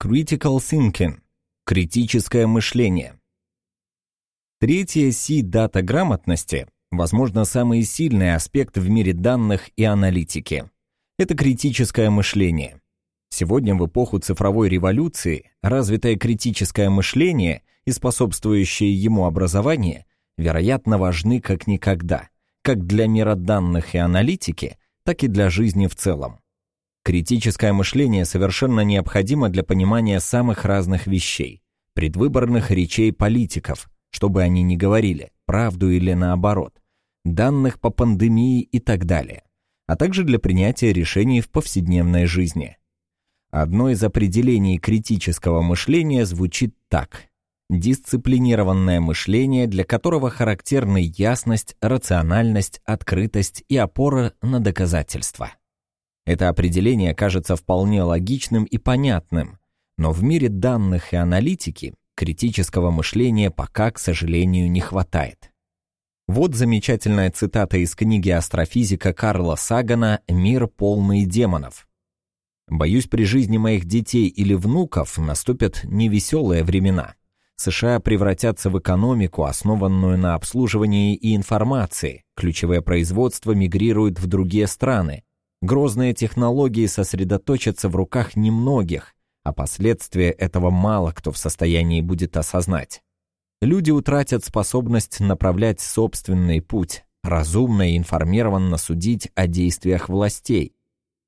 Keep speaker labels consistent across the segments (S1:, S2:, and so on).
S1: Critical thinking – критическое мышление. Третья си дата грамотности – возможно, самый сильный аспект в мире данных и аналитики. Это критическое мышление. Сегодня в эпоху цифровой революции развитое критическое мышление и способствующее ему образование, вероятно, важны как никогда, как для мира данных и аналитики, так и для жизни в целом. Критическое мышление совершенно необходимо для понимания самых разных вещей, предвыборных речей политиков, чтобы они не говорили, правду или наоборот, данных по пандемии и так далее, а также для принятия решений в повседневной жизни. Одно из определений критического мышления звучит так. Дисциплинированное мышление, для которого характерны ясность, рациональность, открытость и опора на доказательства. Это определение кажется вполне логичным и понятным, но в мире данных и аналитики критического мышления пока, к сожалению, не хватает. Вот замечательная цитата из книги астрофизика Карла Сагана «Мир полный демонов». «Боюсь, при жизни моих детей или внуков наступят невеселые времена. США превратятся в экономику, основанную на обслуживании и информации. Ключевое производство мигрирует в другие страны. Грозные технологии сосредоточатся в руках немногих, а последствия этого мало кто в состоянии будет осознать. Люди утратят способность направлять собственный путь, разумно и информированно судить о действиях властей.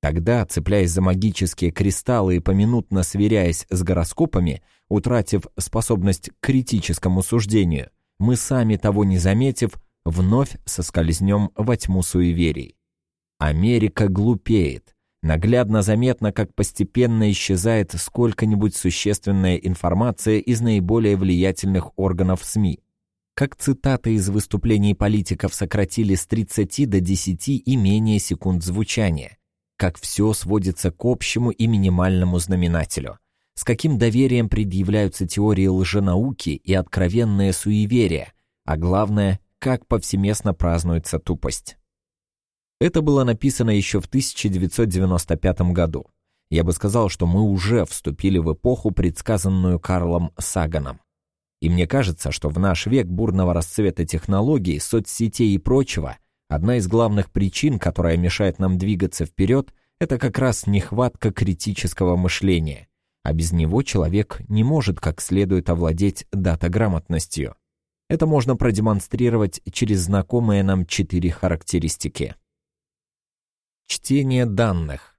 S1: Тогда, цепляясь за магические кристаллы и поминутно сверяясь с гороскопами, утратив способность к критическому суждению, мы сами того не заметив, вновь соскользнем во тьму суеверий. Америка глупеет. Наглядно заметно, как постепенно исчезает сколько-нибудь существенная информация из наиболее влиятельных органов СМИ. Как цитаты из выступлений политиков сократили с 30 до 10 и менее секунд звучания. Как все сводится к общему и минимальному знаменателю. С каким доверием предъявляются теории лженауки и откровенные суеверия, а главное, как повсеместно празднуется тупость. Это было написано еще в 1995 году. Я бы сказал, что мы уже вступили в эпоху, предсказанную Карлом Саганом. И мне кажется, что в наш век бурного расцвета технологий, соцсетей и прочего, одна из главных причин, которая мешает нам двигаться вперед, это как раз нехватка критического мышления, а без него человек не может как следует овладеть датаграмотностью. Это можно продемонстрировать через знакомые нам четыре характеристики. Чтение данных.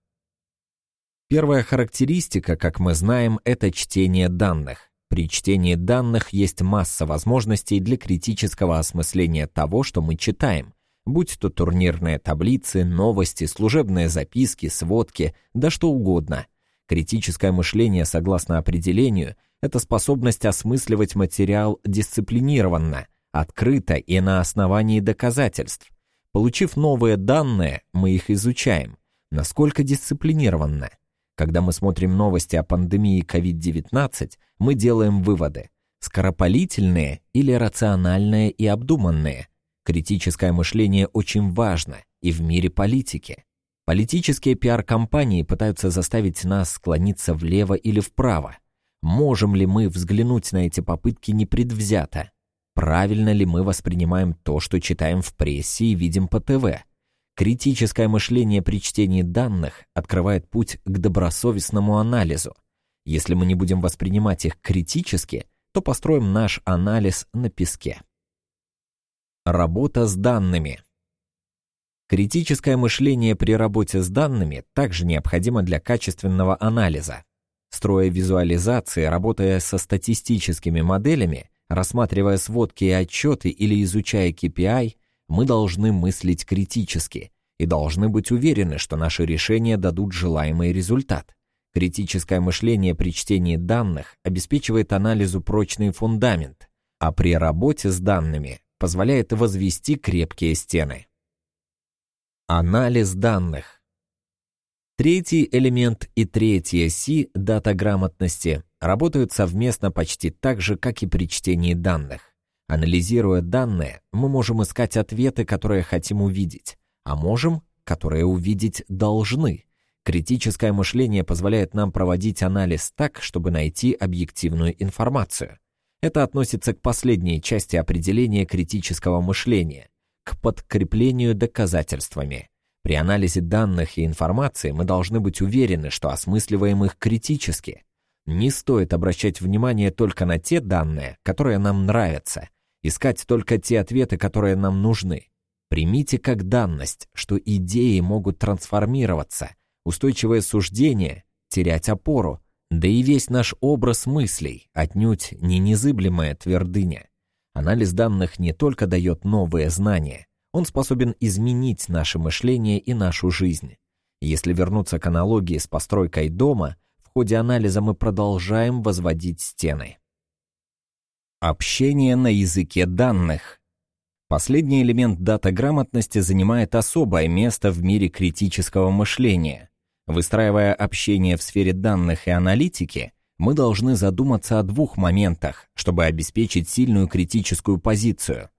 S1: Первая характеристика, как мы знаем, это чтение данных. При чтении данных есть масса возможностей для критического осмысления того, что мы читаем, будь то турнирные таблицы, новости, служебные записки, сводки, да что угодно. Критическое мышление, согласно определению, это способность осмысливать материал дисциплинированно, открыто и на основании доказательств – Получив новые данные, мы их изучаем. Насколько дисциплинированно. Когда мы смотрим новости о пандемии COVID-19, мы делаем выводы. Скоропалительные или рациональные и обдуманные. Критическое мышление очень важно и в мире политики. Политические пиар-компании пытаются заставить нас склониться влево или вправо. Можем ли мы взглянуть на эти попытки непредвзято? Правильно ли мы воспринимаем то, что читаем в прессе и видим по ТВ? Критическое мышление при чтении данных открывает путь к добросовестному анализу. Если мы не будем воспринимать их критически, то построим наш анализ на песке. Работа с данными. Критическое мышление при работе с данными также необходимо для качественного анализа. Строя визуализации, работая со статистическими моделями, Рассматривая сводки и отчеты или изучая KPI, мы должны мыслить критически и должны быть уверены, что наши решения дадут желаемый результат. Критическое мышление при чтении данных обеспечивает анализу прочный фундамент, а при работе с данными позволяет возвести крепкие стены. Анализ данных. Третий элемент и третья си датаграмотности работают совместно почти так же, как и при чтении данных. Анализируя данные, мы можем искать ответы, которые хотим увидеть, а можем, которые увидеть должны. Критическое мышление позволяет нам проводить анализ так, чтобы найти объективную информацию. Это относится к последней части определения критического мышления, к подкреплению доказательствами. При анализе данных и информации мы должны быть уверены, что осмысливаем их критически. Не стоит обращать внимание только на те данные, которые нам нравятся, искать только те ответы, которые нам нужны. Примите как данность, что идеи могут трансформироваться, устойчивое суждение терять опору, да и весь наш образ мыслей отнюдь не незыблемая твердыня. Анализ данных не только дает новые знания, он способен изменить наше мышление и нашу жизнь. Если вернуться к аналогии с постройкой дома, в ходе анализа мы продолжаем возводить стены. Общение на языке данных. Последний элемент датаграмотности занимает особое место в мире критического мышления. Выстраивая общение в сфере данных и аналитики, мы должны задуматься о двух моментах, чтобы обеспечить сильную критическую позицию.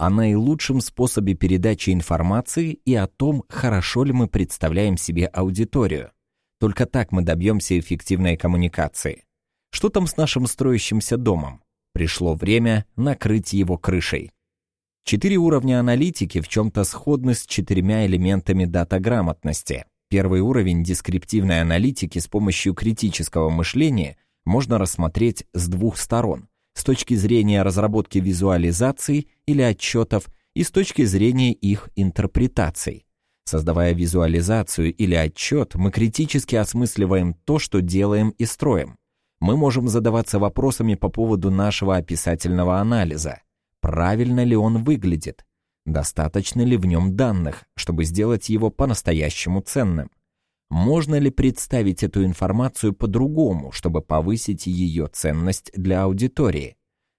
S1: О наилучшем способе передачи информации и о том, хорошо ли мы представляем себе аудиторию. Только так мы добьемся эффективной коммуникации. Что там с нашим строящимся домом? Пришло время накрыть его крышей. Четыре уровня аналитики в чем-то сходны с четырьмя элементами датаграмотности. Первый уровень дескриптивной аналитики с помощью критического мышления можно рассмотреть с двух сторон, точки зрения разработки визуализаций или отчетов и с точки зрения их интерпретаций. Создавая визуализацию или отчет, мы критически осмысливаем то, что делаем и строим. Мы можем задаваться вопросами по поводу нашего описательного анализа. Правильно ли он выглядит? Достаточно ли в нем данных, чтобы сделать его по-настоящему ценным? Можно ли представить эту информацию по-другому, чтобы повысить ее ценность для аудитории?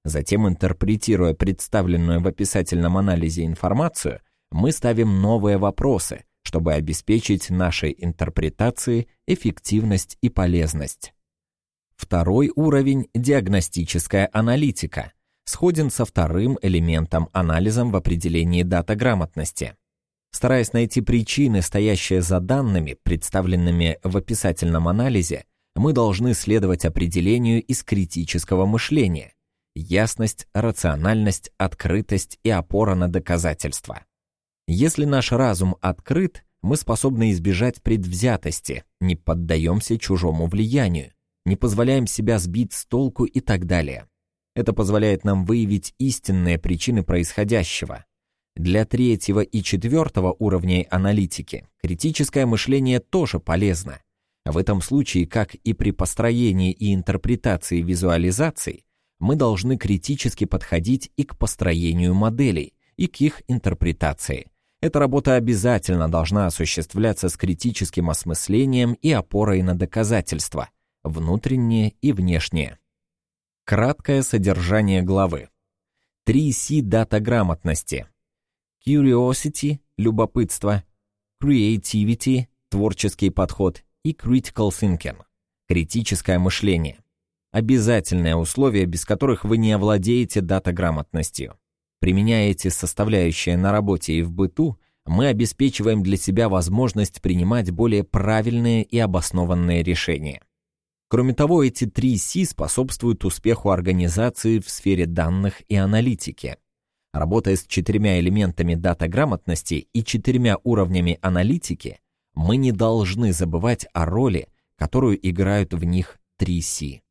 S1: Затем, интерпретируя представленную в описательном анализе информацию, мы ставим новые вопросы, чтобы обеспечить нашей интерпретации эффективность и полезность. Второй уровень – диагностическая аналитика – сходен со вторым элементом анализом в определении датаграмотности. Стараясь найти причины, стоящие за данными, представленными в описательном анализе, мы должны следовать определению из критического мышления – ясность, рациональность, открытость и опора на доказательства. Если наш разум открыт, мы способны избежать предвзятости, не поддаемся чужому влиянию, не позволяем себя сбить с толку и так далее. Это позволяет нам выявить истинные причины происходящего. Для третьего и четвертого уровней аналитики критическое мышление тоже полезно. В этом случае, как и при построении и интерпретации визуализаций, мы должны критически подходить и к построению моделей, и к их интерпретации. Эта работа обязательно должна осуществляться с критическим осмыслением и опорой на доказательства, внутренние и внешние. Краткое содержание главы. 3C дата грамотности. Curiosity – любопытство, Creativity – творческий подход и Critical Thinking – критическое мышление. Обязательные условия, без которых вы не овладеете дата-грамотностью. Применяя эти составляющие на работе и в быту, мы обеспечиваем для себя возможность принимать более правильные и обоснованные решения. Кроме того, эти три Си способствуют успеху организации в сфере данных и аналитики. Работая с четырьмя элементами дата-грамотности и четырьмя уровнями аналитики, мы не должны забывать о роли, которую играют в них три Си.